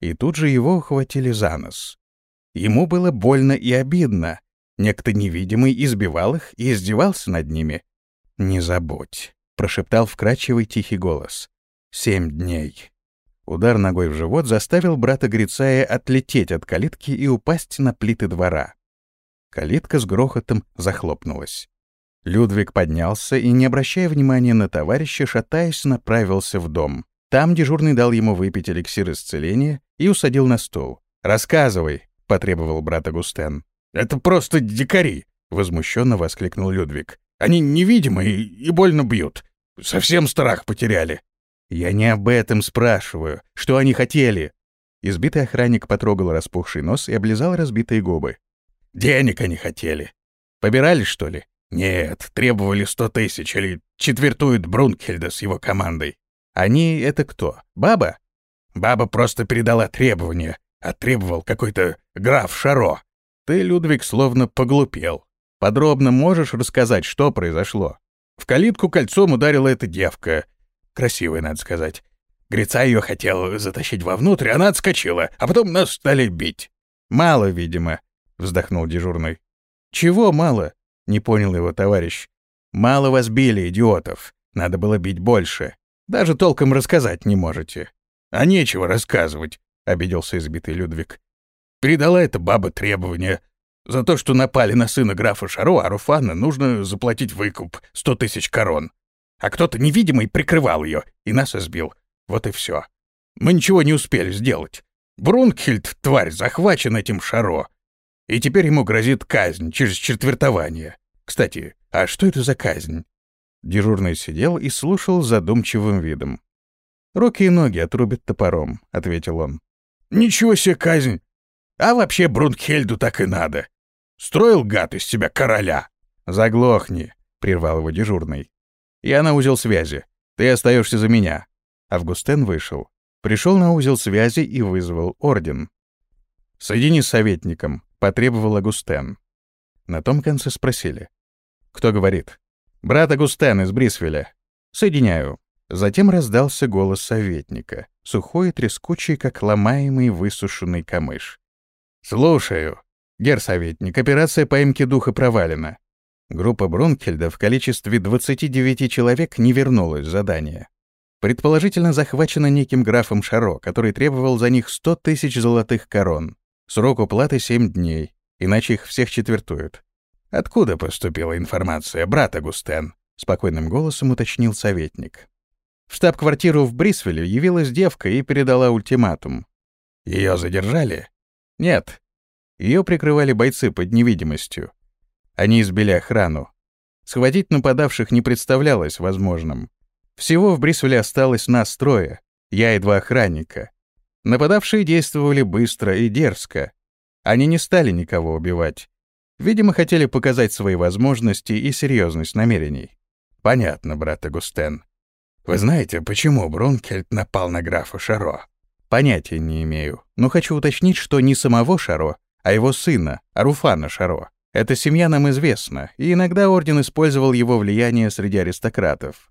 И тут же его ухватили за нос. Ему было больно и обидно. Некто невидимый избивал их и издевался над ними. «Не забудь», — прошептал вкрадчивый тихий голос. «Семь дней. Удар ногой в живот заставил брата Грицая отлететь от калитки и упасть на плиты двора. Калитка с грохотом захлопнулась. Людвиг поднялся и, не обращая внимания на товарища, шатаясь, направился в дом. Там дежурный дал ему выпить эликсир исцеления и усадил на стол. «Рассказывай», — потребовал брат Агустен. «Это просто дикари», — возмущенно воскликнул Людвиг. «Они невидимые и больно бьют. Совсем страх потеряли». «Я не об этом спрашиваю. Что они хотели?» Избитый охранник потрогал распухший нос и облизал разбитые губы. «Денег они хотели. Побирали, что ли?» «Нет, требовали сто тысяч или четвертуют Брункельда с его командой». «Они — это кто? Баба?» «Баба просто передала требования, а требовал какой-то граф Шаро. Ты, Людвиг, словно поглупел. Подробно можешь рассказать, что произошло?» В калитку кольцом ударила эта девка — Красивая, надо сказать. Грица ее хотел затащить вовнутрь, она отскочила, а потом нас стали бить. «Мало, видимо», — вздохнул дежурный. «Чего мало?» — не понял его товарищ. «Мало вас били, идиотов. Надо было бить больше. Даже толком рассказать не можете». «А нечего рассказывать», — обиделся избитый Людвиг. «Передала эта баба требования. За то, что напали на сына графа Шаро, а нужно заплатить выкуп — сто тысяч корон а кто-то невидимый прикрывал ее и нас избил. Вот и все. Мы ничего не успели сделать. Брункхельд, тварь, захвачен этим Шаро. И теперь ему грозит казнь через четвертование. Кстати, а что это за казнь? Дежурный сидел и слушал задумчивым видом. «Руки и ноги отрубят топором», — ответил он. «Ничего себе казнь! А вообще Брункхельду так и надо. Строил гад из себя короля». «Заглохни», — прервал его дежурный. Я на узел связи. Ты остаешься за меня». Августен вышел. Пришел на узел связи и вызвал орден. «Соедини с советником», — потребовал Агустен. На том конце спросили. «Кто говорит?» «Брат Агустен из Брисвеля». «Соединяю». Затем раздался голос советника, сухой и трескучий, как ломаемый высушенный камыш. «Слушаю. Герсоветник, операция поимки духа провалена. Группа Брункельда в количестве 29 человек не вернулась с задания. Предположительно захвачена неким графом Шаро, который требовал за них 100 тысяч золотых корон. Срок уплаты 7 дней, иначе их всех четвертуют. «Откуда поступила информация, брат Агустен?» — спокойным голосом уточнил советник. В штаб-квартиру в Брисвеле явилась девка и передала ультиматум. Ее задержали? Нет. Ее прикрывали бойцы под невидимостью. Они избили охрану. Схватить нападавших не представлялось возможным. Всего в Брисвеле осталось нас трое, я и два охранника. Нападавшие действовали быстро и дерзко. Они не стали никого убивать. Видимо, хотели показать свои возможности и серьезность намерений. Понятно, брат Агустен. Вы знаете, почему Брункельд напал на графа Шаро? Понятия не имею, но хочу уточнить, что не самого Шаро, а его сына, Аруфана Шаро. Эта семья нам известна, и иногда орден использовал его влияние среди аристократов.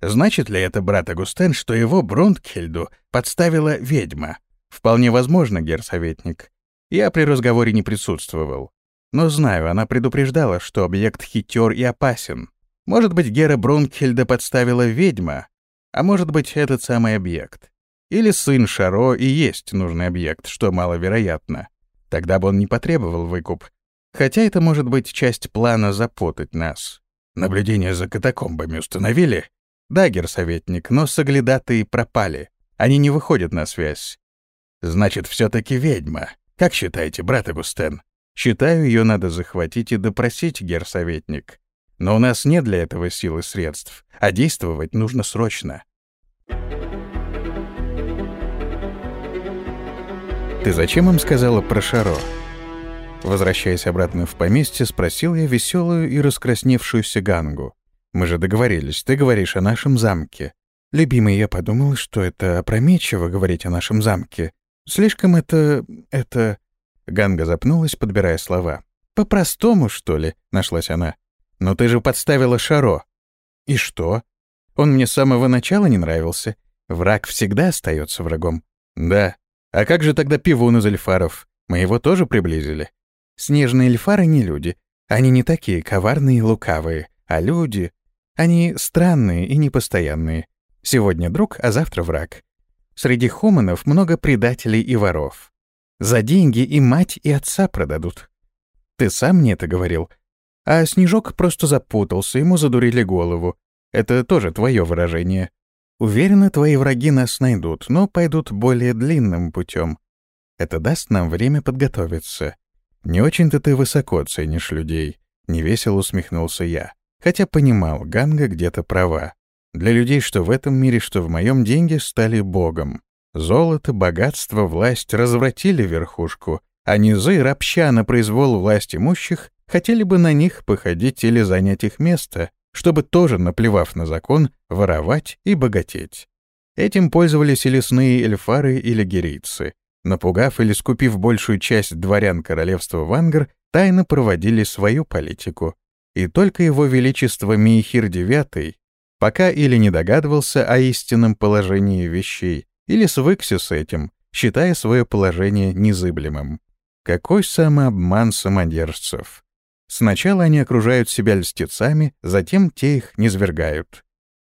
Значит ли это, брат Агустен, что его Брункхельду подставила ведьма? Вполне возможно, герсоветник. Я при разговоре не присутствовал. Но знаю, она предупреждала, что объект хитер и опасен. Может быть, Гера Брункхельда подставила ведьма, а может быть, этот самый объект. Или сын Шаро и есть нужный объект, что маловероятно. Тогда бы он не потребовал выкуп. Хотя это может быть часть плана запутать нас. Наблюдение за катакомбами установили? Да, герсоветник, но соглядатые пропали. Они не выходят на связь. Значит, все таки ведьма. Как считаете, брат Агустен? Считаю, ее надо захватить и допросить, герсоветник. Но у нас нет для этого сил и средств, а действовать нужно срочно. «Ты зачем им сказала про Шаро?» Возвращаясь обратно в поместье, спросил я веселую и раскрасневшуюся Гангу. «Мы же договорились, ты говоришь о нашем замке». «Любимый, я подумал, что это опрометчиво говорить о нашем замке. Слишком это... это...» Ганга запнулась, подбирая слова. «По-простому, что ли?» — нашлась она. «Но ты же подставила Шаро». «И что? Он мне с самого начала не нравился. Враг всегда остается врагом». «Да», а как же тогда пивун из эльфаров? Мы его тоже приблизили. Снежные эльфары не люди. Они не такие коварные и лукавые, а люди. Они странные и непостоянные. Сегодня друг, а завтра враг. Среди хуманов много предателей и воров. За деньги и мать, и отца продадут. Ты сам мне это говорил. А Снежок просто запутался, ему задурили голову. Это тоже твое выражение. Уверена, твои враги нас найдут, но пойдут более длинным путем. Это даст нам время подготовиться. Не очень-то ты высоко ценишь людей, — невесело усмехнулся я. Хотя понимал, Ганга где-то права. Для людей, что в этом мире, что в моем деньги, стали богом. Золото, богатство, власть развратили верхушку, а низы, ропща на произвол власть имущих, хотели бы на них походить или занять их место, чтобы тоже, наплевав на закон, воровать и богатеть. Этим пользовались и лесные эльфары или герийцы. Напугав или скупив большую часть дворян королевства Вангар, тайно проводили свою политику. И только его величество Миехир IX пока или не догадывался о истинном положении вещей, или свыкся с этим, считая свое положение незыблемым. Какой самообман самодержцев! Сначала они окружают себя льстецами, затем те их низвергают.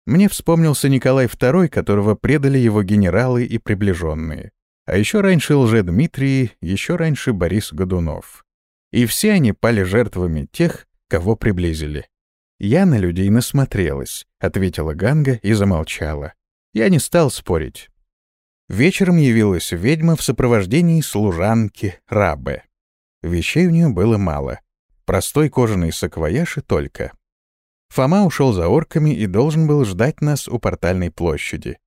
Мне вспомнился Николай II, которого предали его генералы и приближенные. А еще раньше Лже-Дмитрий, еще раньше Борис Годунов. И все они пали жертвами тех, кого приблизили. «Я на людей насмотрелась», — ответила Ганга и замолчала. Я не стал спорить. Вечером явилась ведьма в сопровождении служанки Рабе. Вещей у нее было мало. Простой кожаный саквояж и только. Фома ушел за орками и должен был ждать нас у портальной площади.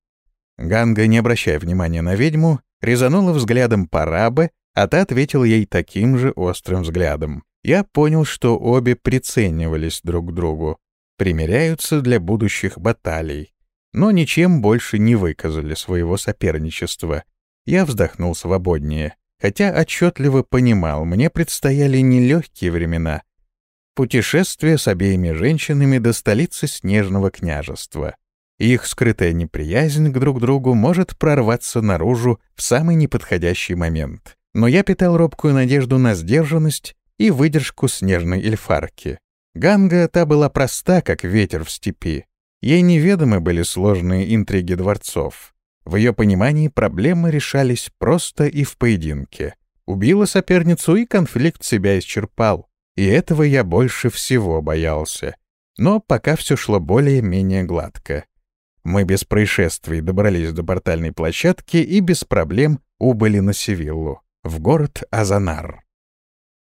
Ганга, не обращая внимания на ведьму, резанула взглядом по рабе, а та ответила ей таким же острым взглядом. Я понял, что обе приценивались друг к другу, примеряются для будущих баталий, но ничем больше не выказали своего соперничества. Я вздохнул свободнее хотя отчетливо понимал, мне предстояли нелегкие времена. Путешествие с обеими женщинами до столицы Снежного княжества. Их скрытая неприязнь к друг другу может прорваться наружу в самый неподходящий момент. Но я питал робкую надежду на сдержанность и выдержку снежной эльфарки. Ганга та была проста, как ветер в степи. Ей неведомы были сложные интриги дворцов. В ее понимании проблемы решались просто и в поединке. Убила соперницу, и конфликт себя исчерпал. И этого я больше всего боялся. Но пока все шло более-менее гладко. Мы без происшествий добрались до портальной площадки и без проблем убыли на Севиллу, в город Азанар.